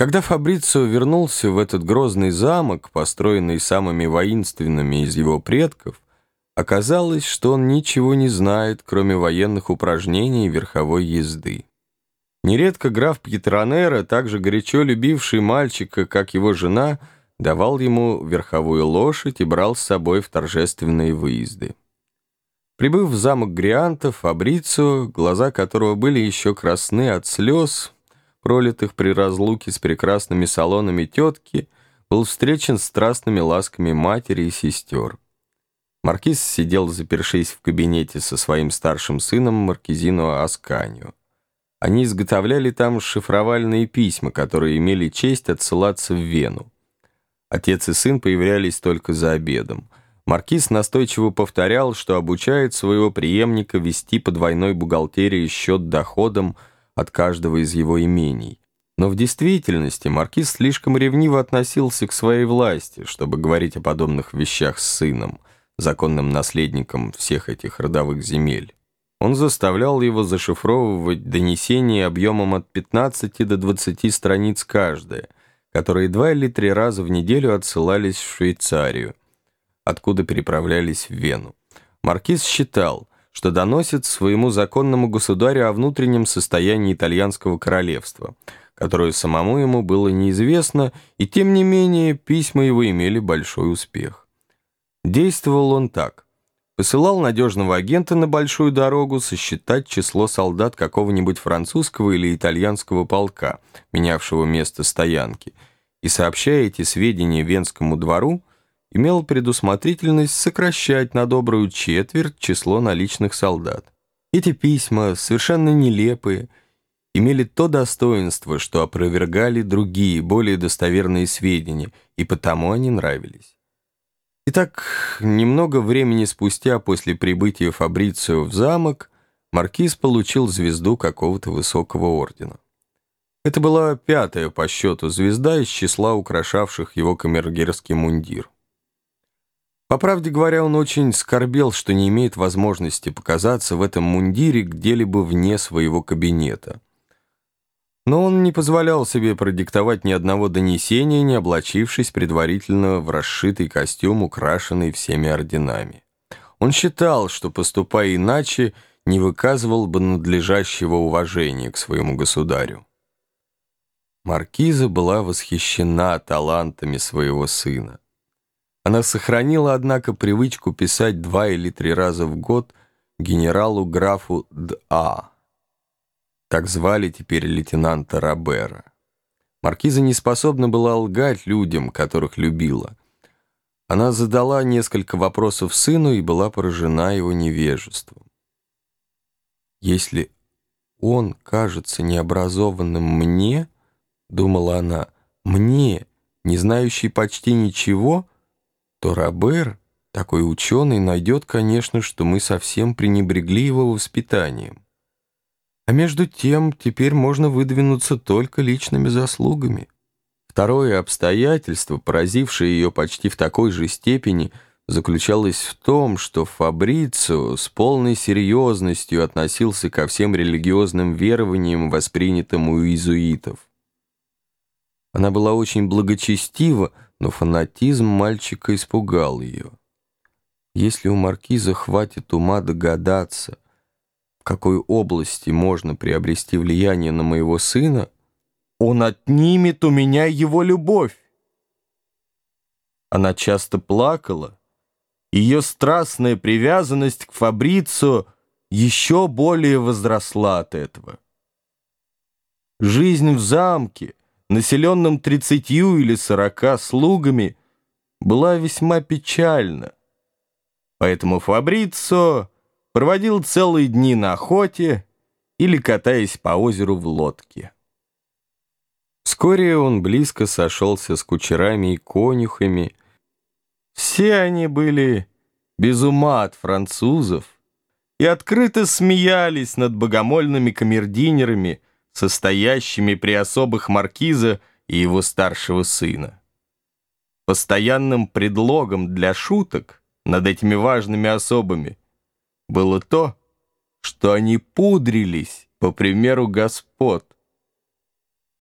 Когда Фабрицио вернулся в этот грозный замок, построенный самыми воинственными из его предков, оказалось, что он ничего не знает, кроме военных упражнений и верховой езды. Нередко граф Пьетронера, также горячо любивший мальчика, как его жена, давал ему верховую лошадь и брал с собой в торжественные выезды. Прибыв в замок Гриантов, Фабрицио, глаза которого были еще красны от слез, пролитых при разлуке с прекрасными салонами тетки, был встречен страстными ласками матери и сестер. Маркиз сидел, запершись в кабинете со своим старшим сыном Маркизино Асканью. Они изготовляли там шифровальные письма, которые имели честь отсылаться в Вену. Отец и сын появлялись только за обедом. Маркиз настойчиво повторял, что обучает своего преемника вести по двойной бухгалтерии счет доходам от каждого из его имений. Но в действительности маркиз слишком ревниво относился к своей власти, чтобы говорить о подобных вещах с сыном, законным наследником всех этих родовых земель. Он заставлял его зашифровывать донесения объемом от 15 до 20 страниц каждое, которые два или три раза в неделю отсылались в Швейцарию, откуда переправлялись в Вену. Маркиз считал, что доносит своему законному государю о внутреннем состоянии итальянского королевства, которое самому ему было неизвестно, и тем не менее письма его имели большой успех. Действовал он так. Посылал надежного агента на большую дорогу сосчитать число солдат какого-нибудь французского или итальянского полка, менявшего место стоянки, и, сообщая эти сведения Венскому двору, имел предусмотрительность сокращать на добрую четверть число наличных солдат. Эти письма, совершенно нелепые, имели то достоинство, что опровергали другие, более достоверные сведения, и потому они нравились. Итак, немного времени спустя после прибытия Фабрицио в замок, маркиз получил звезду какого-то высокого ордена. Это была пятая по счету звезда из числа украшавших его камергерский мундир. По правде говоря, он очень скорбел, что не имеет возможности показаться в этом мундире где-либо вне своего кабинета. Но он не позволял себе продиктовать ни одного донесения, не облачившись предварительно в расшитый костюм, украшенный всеми орденами. Он считал, что, поступая иначе, не выказывал бы надлежащего уважения к своему государю. Маркиза была восхищена талантами своего сына. Она сохранила, однако, привычку писать два или три раза в год генералу-графу Д.А. Так звали теперь лейтенанта Робера. Маркиза не способна была лгать людям, которых любила. Она задала несколько вопросов сыну и была поражена его невежеством. «Если он кажется необразованным мне, — думала она, — мне, не знающий почти ничего, — то Робер, такой ученый, найдет, конечно, что мы совсем пренебрегли его воспитанием. А между тем, теперь можно выдвинуться только личными заслугами. Второе обстоятельство, поразившее ее почти в такой же степени, заключалось в том, что Фабрицио с полной серьезностью относился ко всем религиозным верованиям, воспринятым у иезуитов. Она была очень благочестива, но фанатизм мальчика испугал ее. Если у маркиза хватит ума догадаться, в какой области можно приобрести влияние на моего сына, он отнимет у меня его любовь. Она часто плакала, ее страстная привязанность к Фабрицу еще более возросла от этого. Жизнь в замке — населенном тридцатью или сорока слугами, была весьма печальна. Поэтому Фабрицо проводил целые дни на охоте или катаясь по озеру в лодке. Вскоре он близко сошелся с кучерами и конюхами. Все они были без ума от французов и открыто смеялись над богомольными камердинерами состоящими при особых маркиза и его старшего сына. Постоянным предлогом для шуток над этими важными особами было то, что они пудрились, по примеру господ,